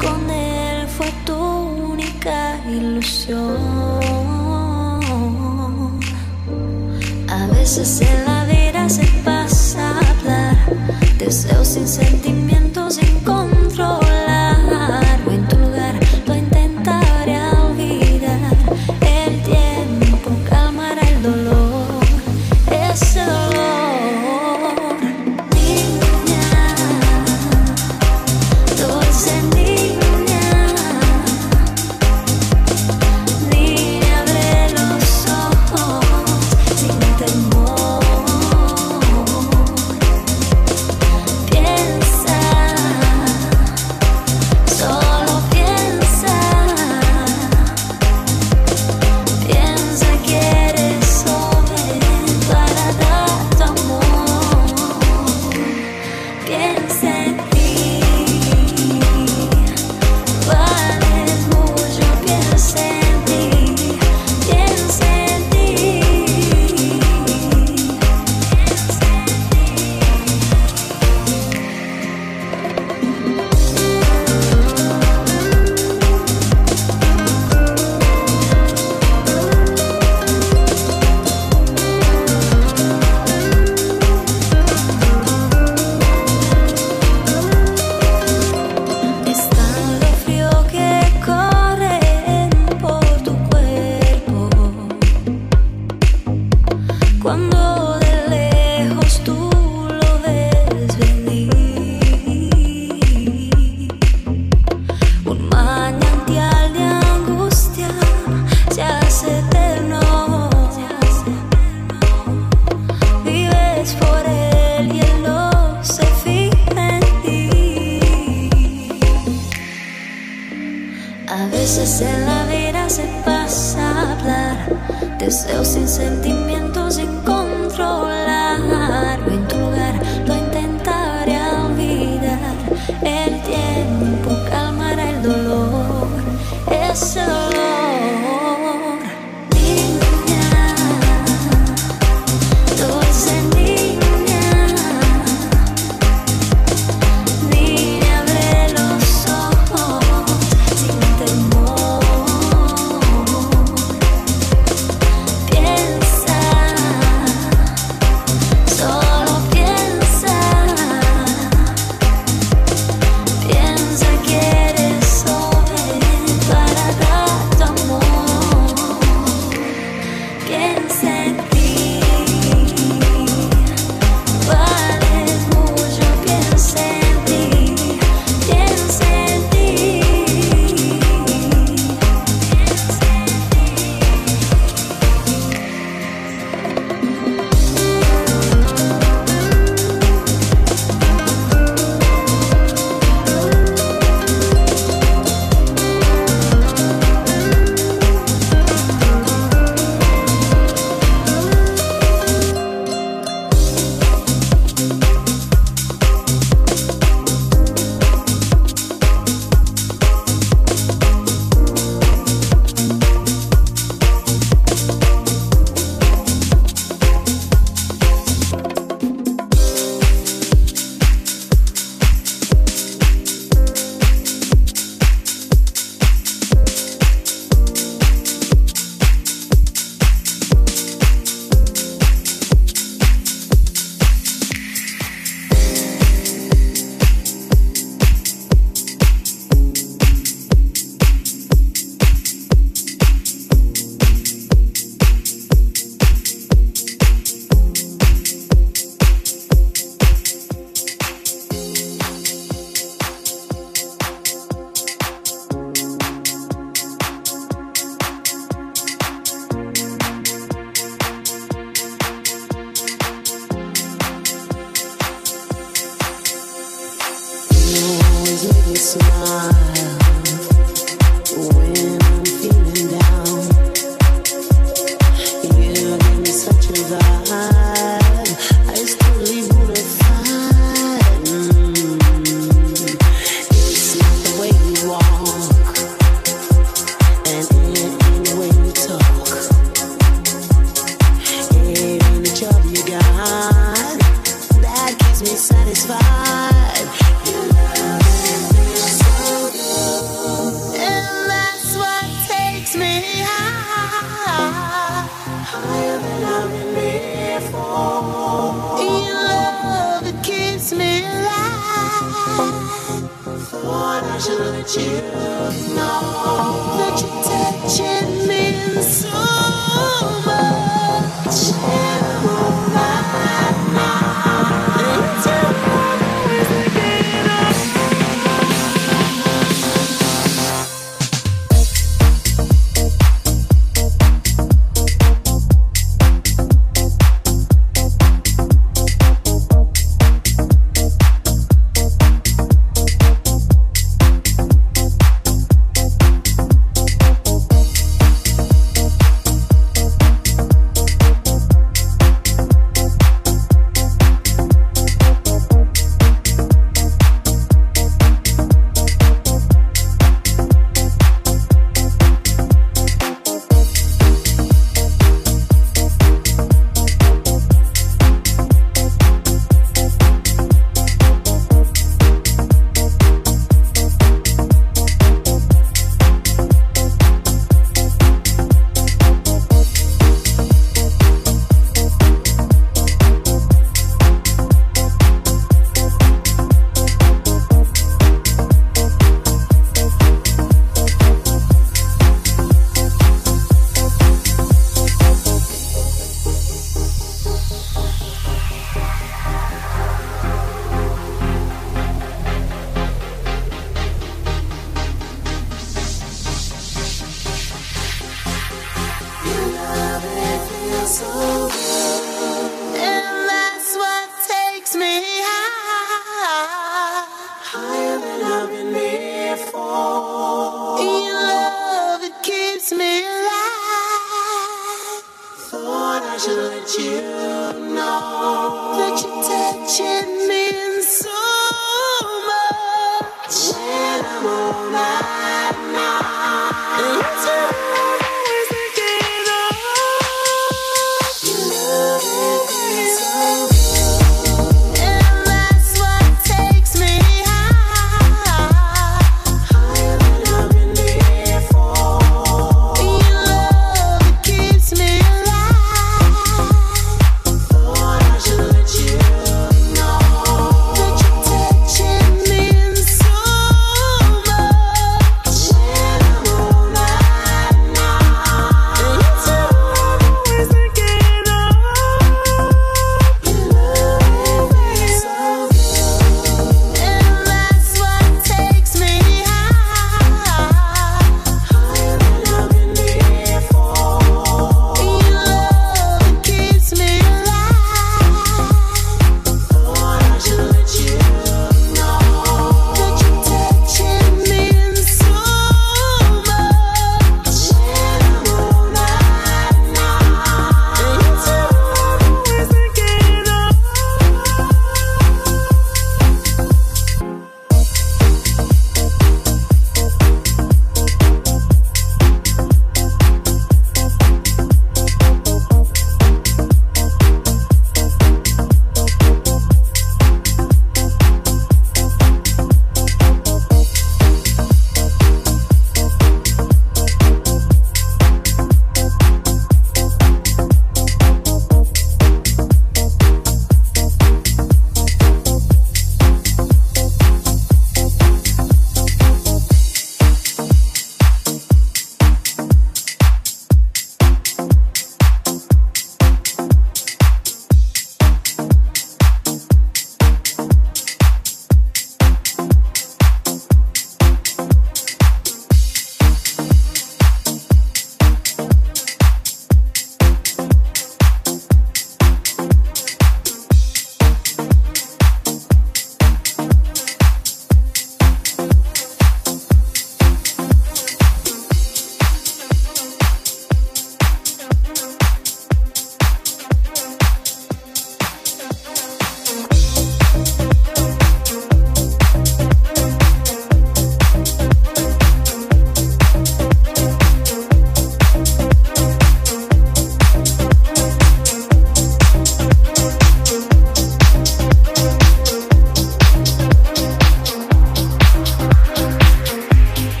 con él fue tu única ilusión. A veces en la vida se pasa a hablar, deseos sin sentimientos sin control. veces en la vida se pasa a hablar, deseos sin sentimientos, sin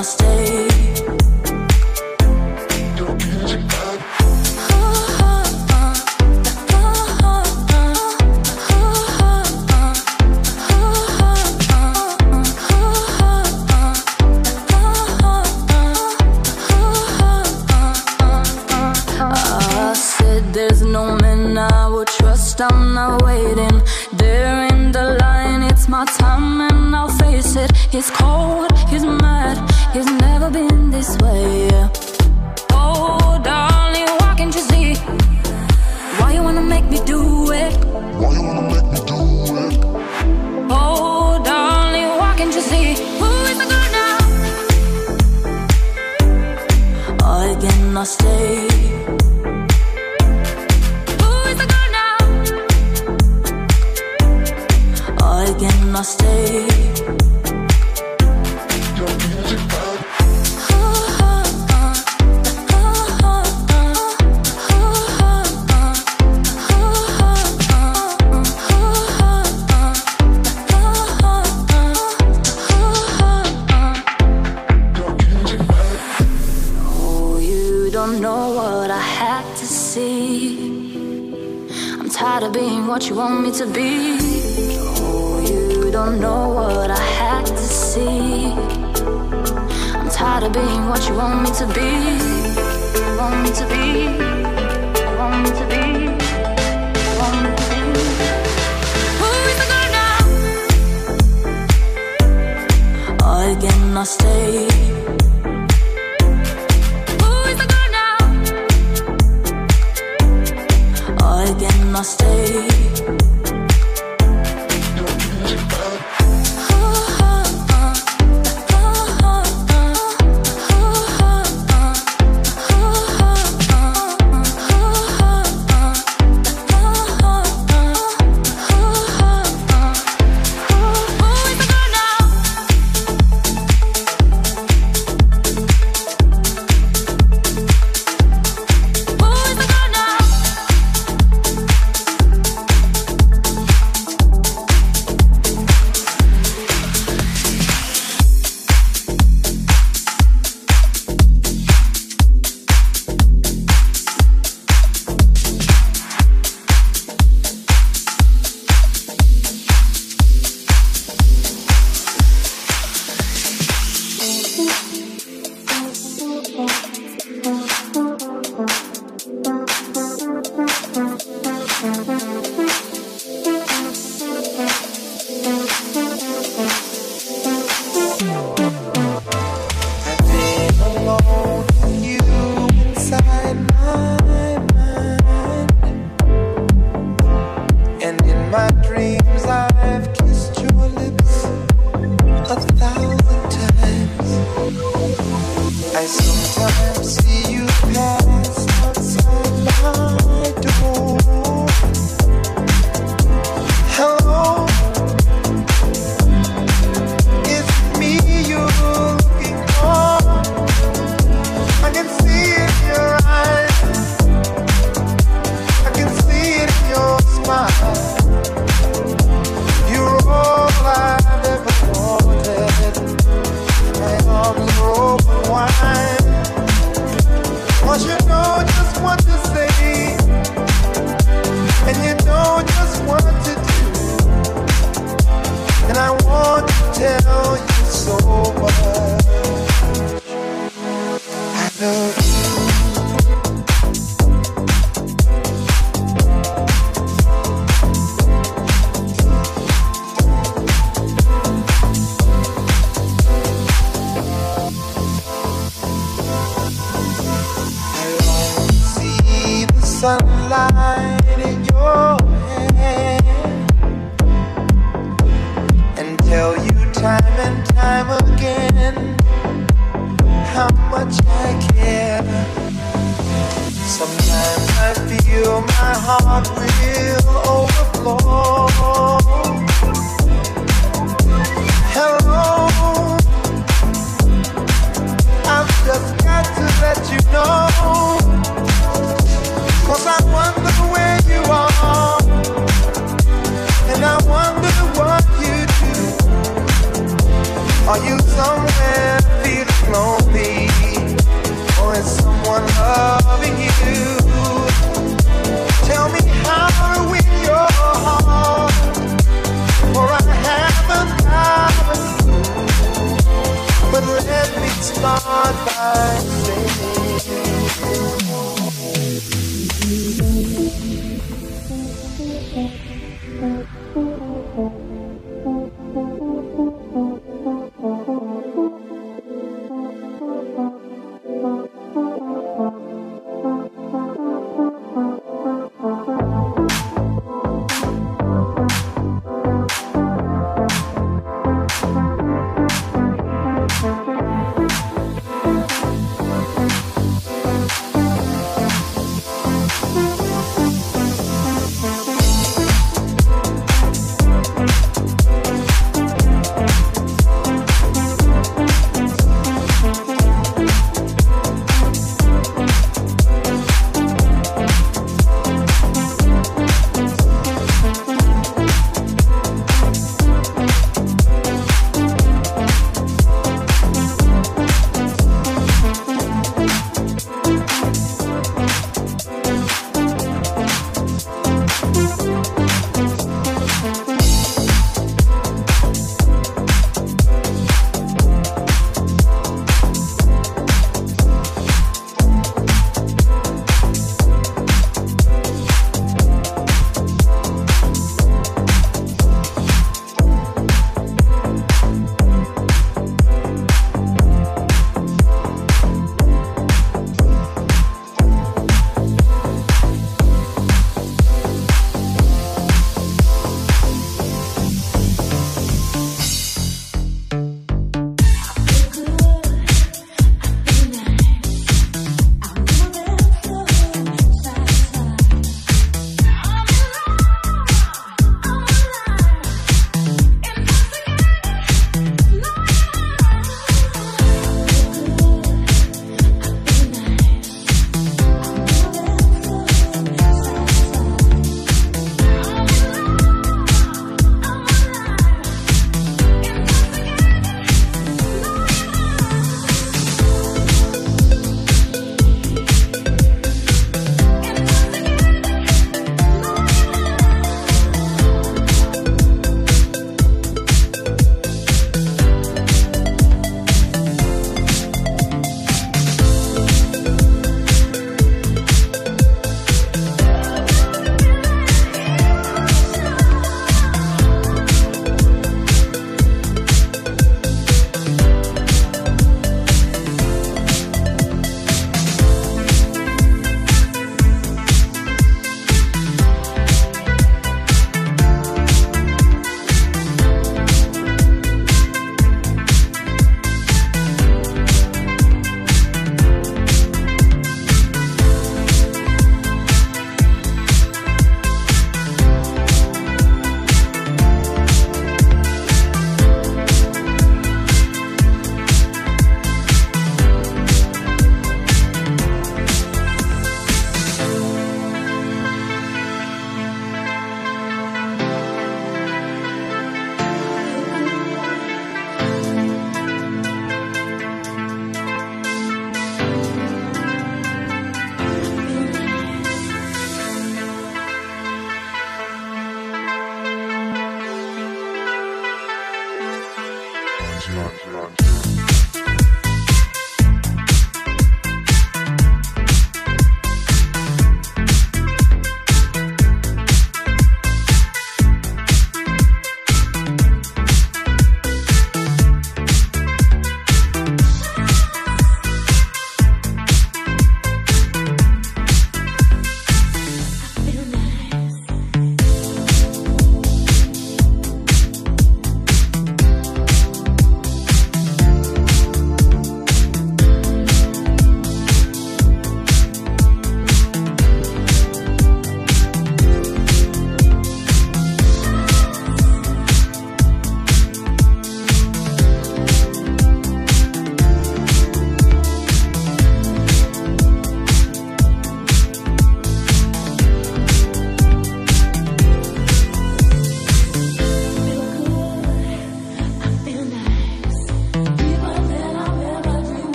must